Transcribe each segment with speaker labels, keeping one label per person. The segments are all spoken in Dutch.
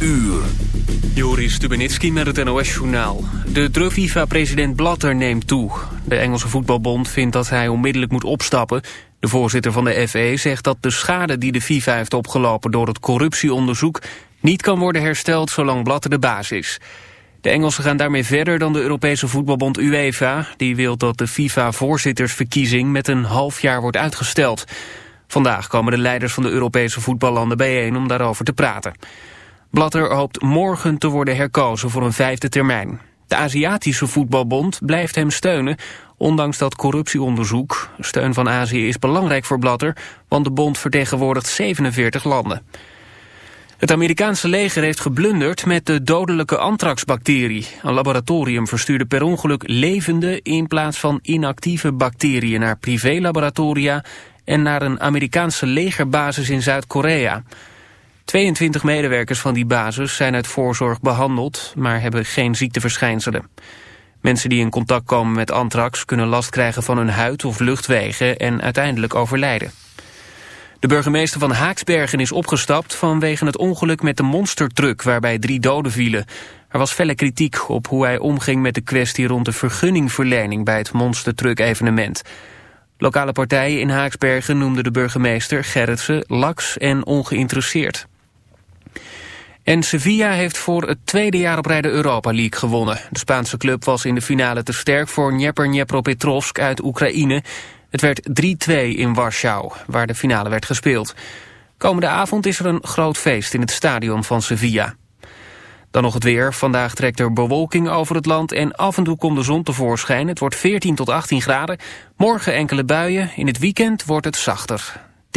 Speaker 1: uur.
Speaker 2: Joris Stubenitski met het NOS-journaal. De druk FIFA-president Blatter neemt toe. De Engelse voetbalbond vindt dat hij onmiddellijk moet opstappen. De voorzitter van de FE zegt dat de schade die de FIFA heeft opgelopen... door het corruptieonderzoek niet kan worden hersteld zolang Blatter de baas is. De Engelsen gaan daarmee verder dan de Europese voetbalbond UEFA. Die wil dat de FIFA-voorzittersverkiezing met een half jaar wordt uitgesteld. Vandaag komen de leiders van de Europese voetballanden bijeen om daarover te praten. Blatter hoopt morgen te worden herkozen voor een vijfde termijn. De Aziatische Voetbalbond blijft hem steunen, ondanks dat corruptieonderzoek. Steun van Azië is belangrijk voor Blatter, want de bond vertegenwoordigt 47 landen. Het Amerikaanse leger heeft geblunderd met de dodelijke antraxbacterie. Een laboratorium verstuurde per ongeluk levende in plaats van inactieve bacteriën naar privélaboratoria en naar een Amerikaanse legerbasis in Zuid-Korea. 22 medewerkers van die basis zijn uit voorzorg behandeld, maar hebben geen ziekteverschijnselen. Mensen die in contact komen met antrax kunnen last krijgen van hun huid of luchtwegen en uiteindelijk overlijden. De burgemeester van Haaksbergen is opgestapt vanwege het ongeluk met de monstertruck waarbij drie doden vielen. Er was felle kritiek op hoe hij omging met de kwestie rond de vergunningverlening bij het monstertruck evenement. Lokale partijen in Haaksbergen noemden de burgemeester Gerritsen laks en ongeïnteresseerd. En Sevilla heeft voor het tweede jaar op rij de Europa League gewonnen. De Spaanse club was in de finale te sterk voor Dnepr-Dnepropetrovsk uit Oekraïne. Het werd 3-2 in Warschau, waar de finale werd gespeeld. Komende avond is er een groot feest in het stadion van Sevilla. Dan nog het weer. Vandaag trekt er bewolking over het land en af en toe komt de zon tevoorschijn. Het wordt 14 tot 18 graden. Morgen enkele buien. In het weekend wordt het zachter.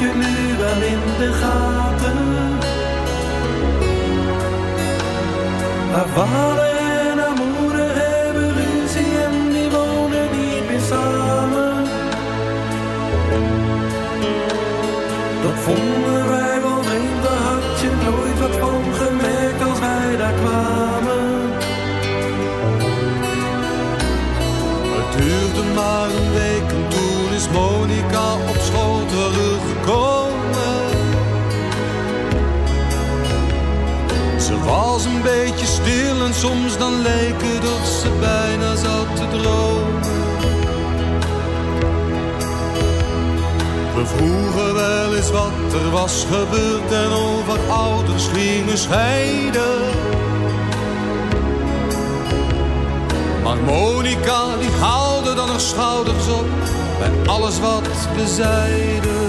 Speaker 3: Je nu wel in de gaten. Haar
Speaker 4: soms dan leek of ze bijna zat te dromen. We vroegen wel eens wat er was gebeurd en over ouders gingen scheiden. Maar Monica die haalde dan haar schouders op bij alles wat we zeiden.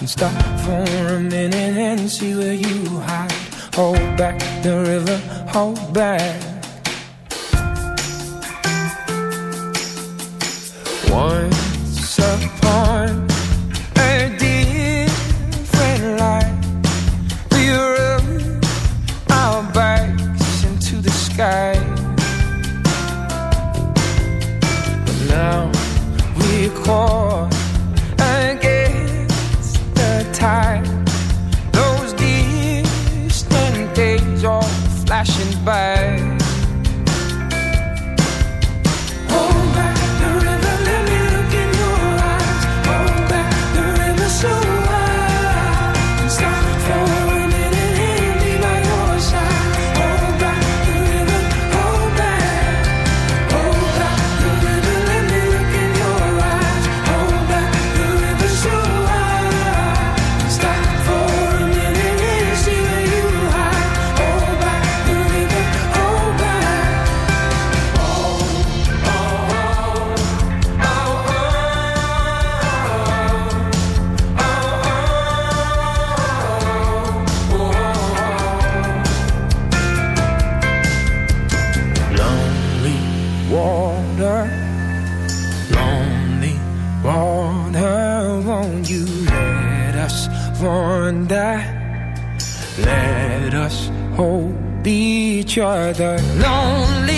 Speaker 5: and stop for a minute and see where you hide. Hold back the river, hold back. Hold each other. Lonely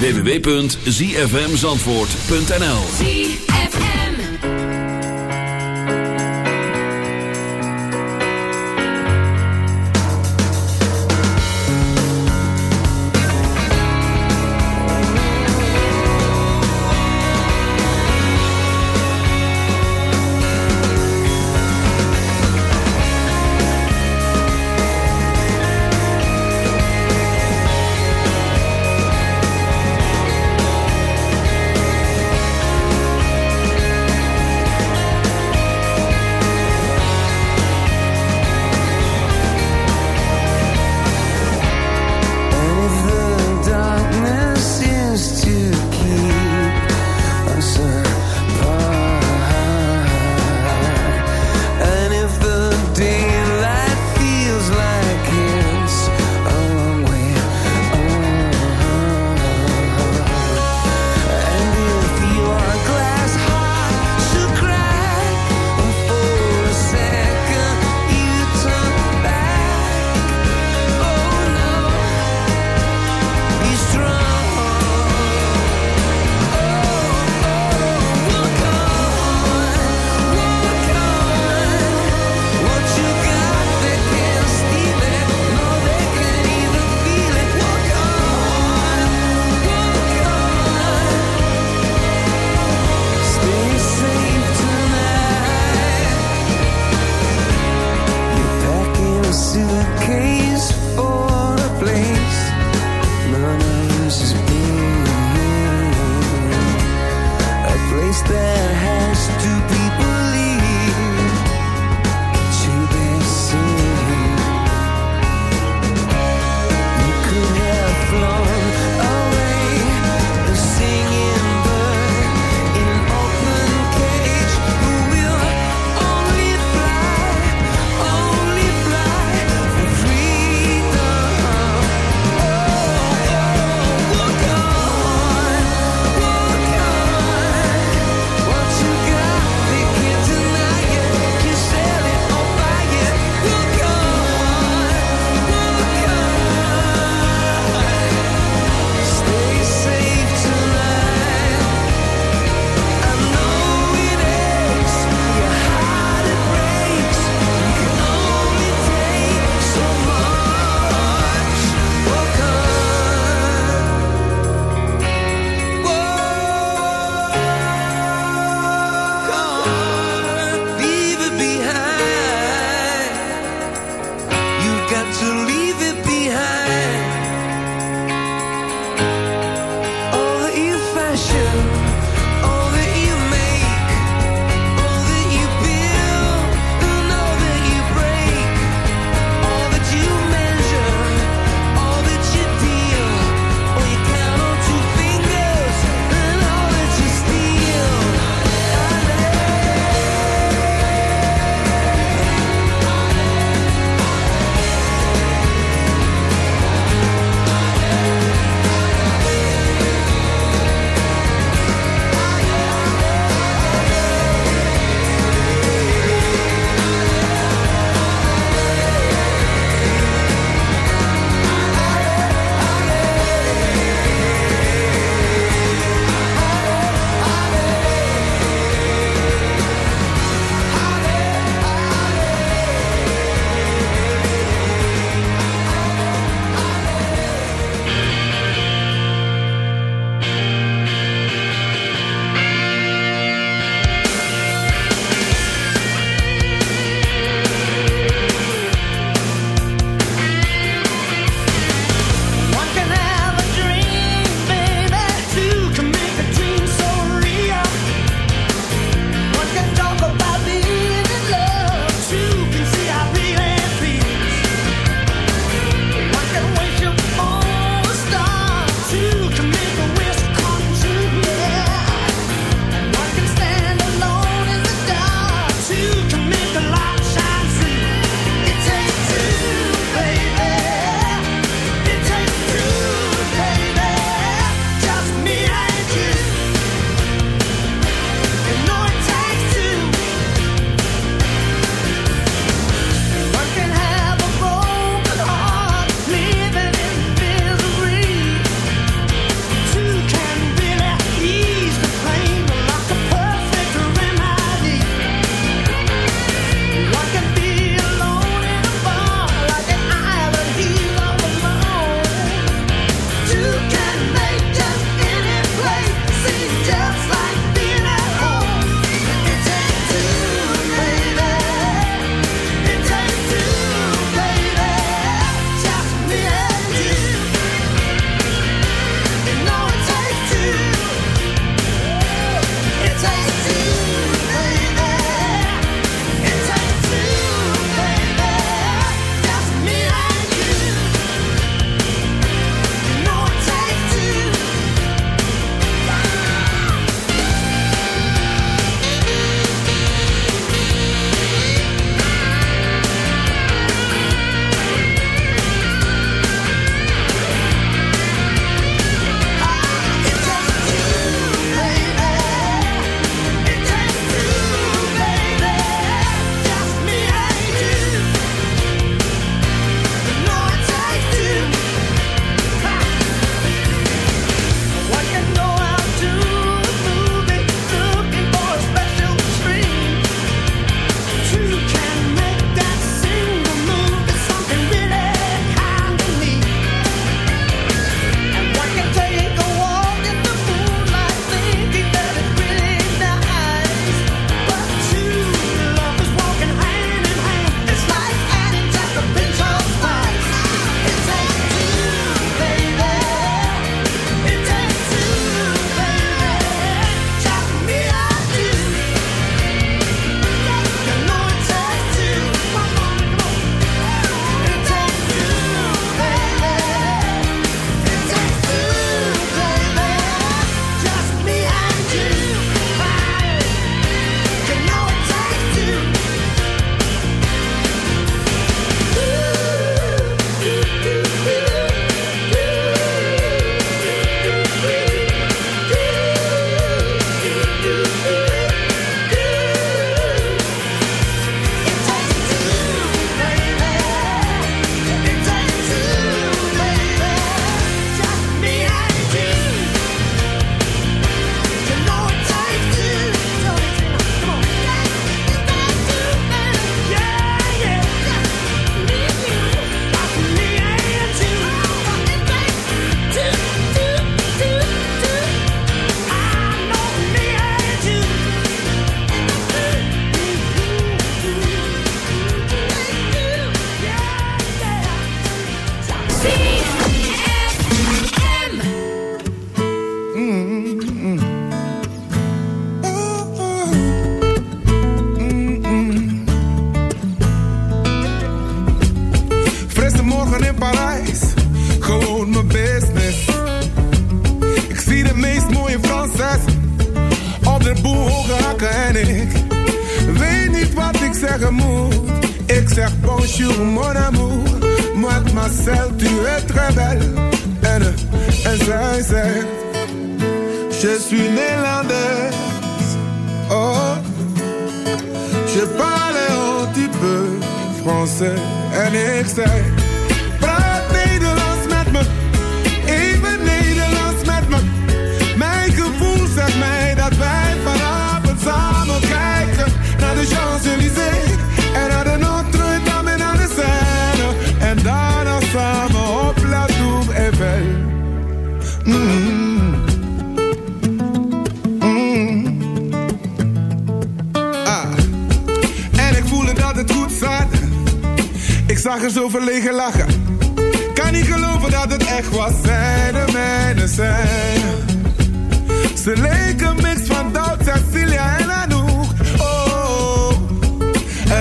Speaker 1: www.zfmzandvoort.nl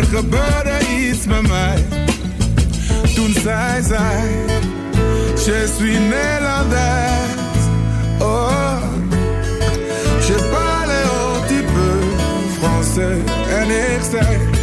Speaker 6: gebeurde iets met mij. Toen zij zei, je suis Nederlander. Oh, je parle un petit peu français. En ik zei...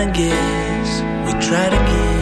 Speaker 7: trying to guess, we try to guess.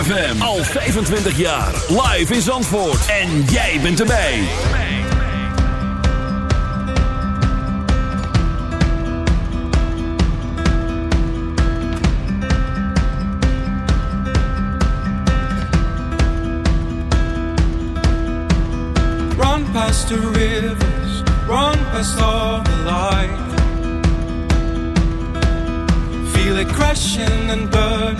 Speaker 1: ZFM. Al 25 jaar. Live in Zandvoort. En jij bent erbij.
Speaker 8: Run past the rivers. Run past all the light. Feel it crashing and burning.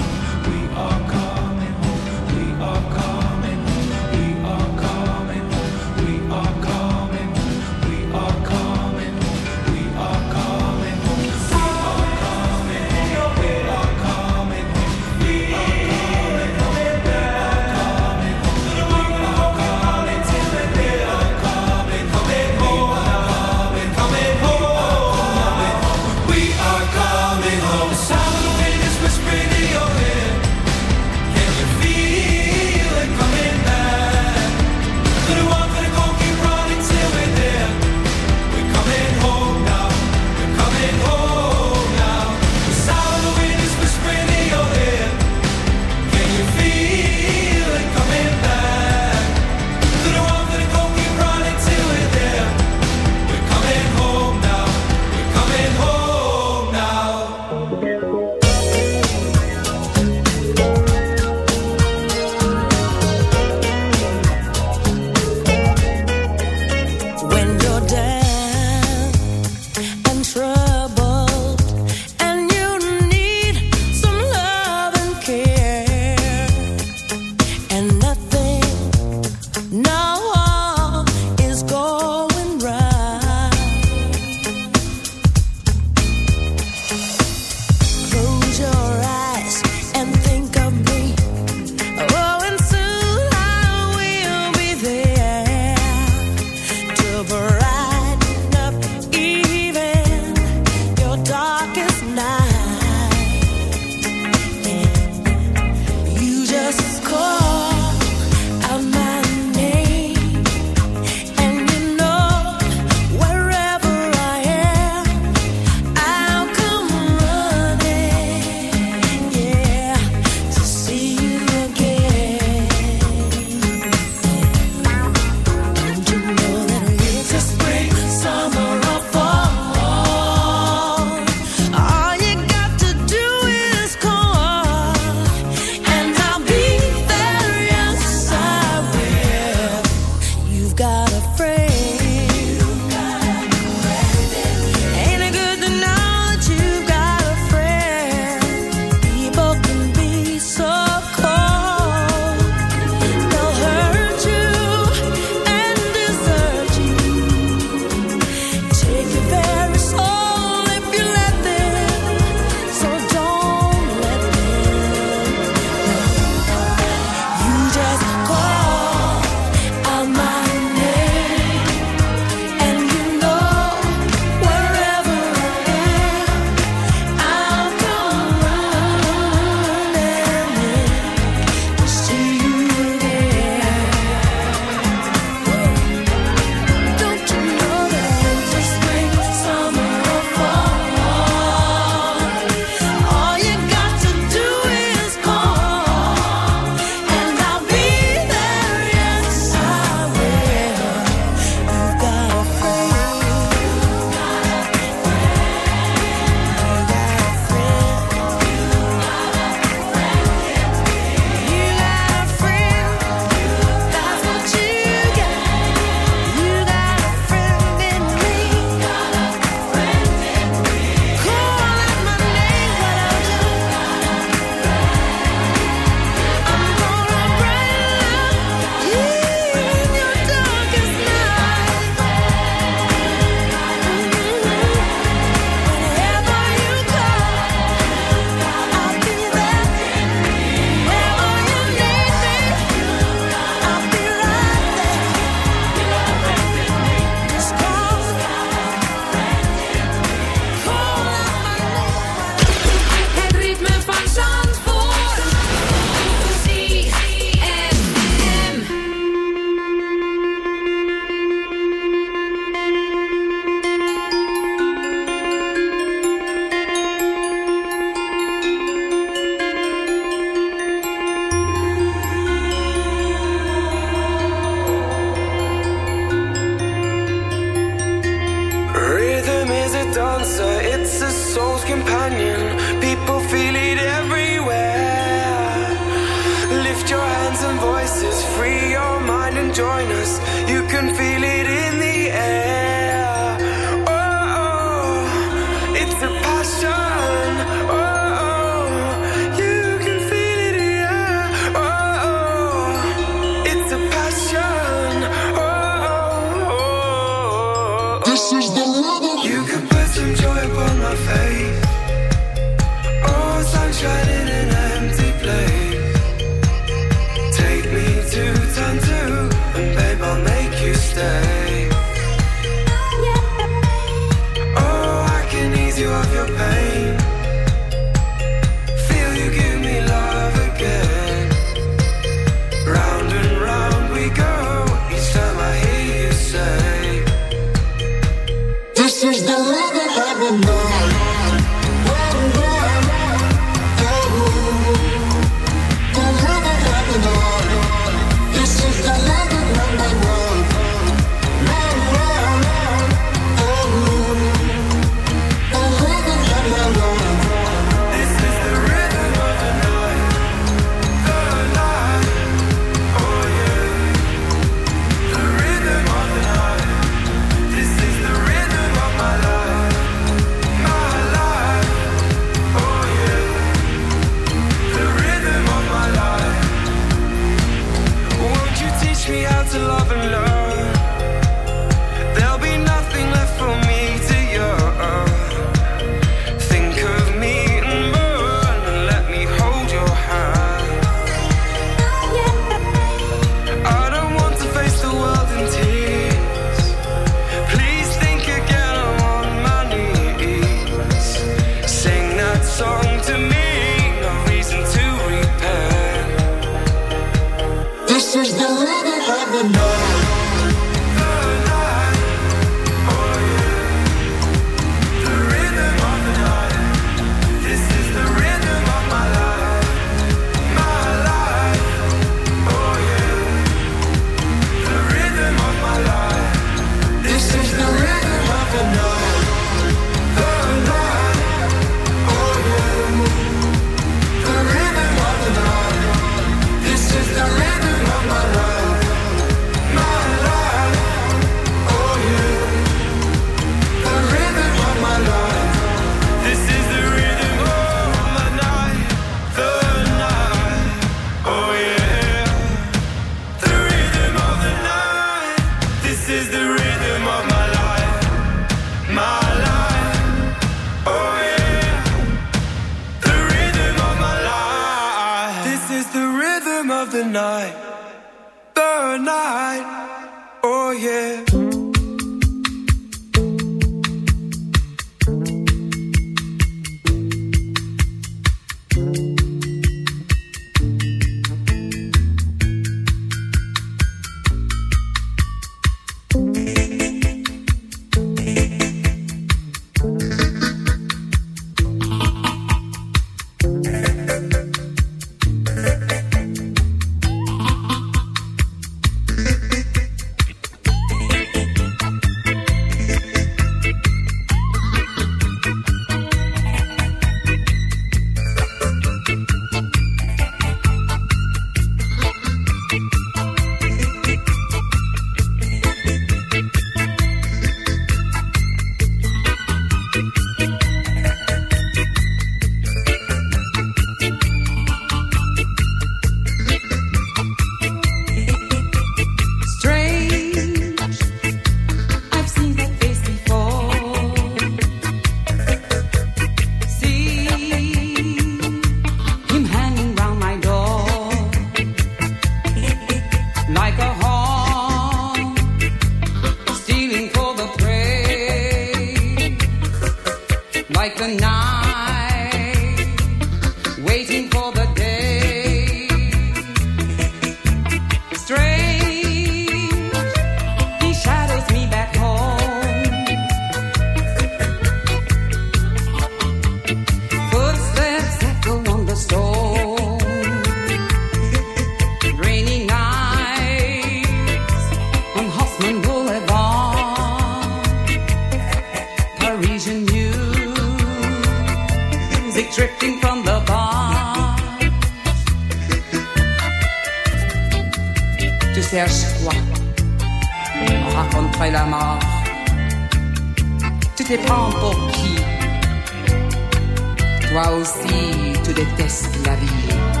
Speaker 8: To
Speaker 9: te déteste la vie.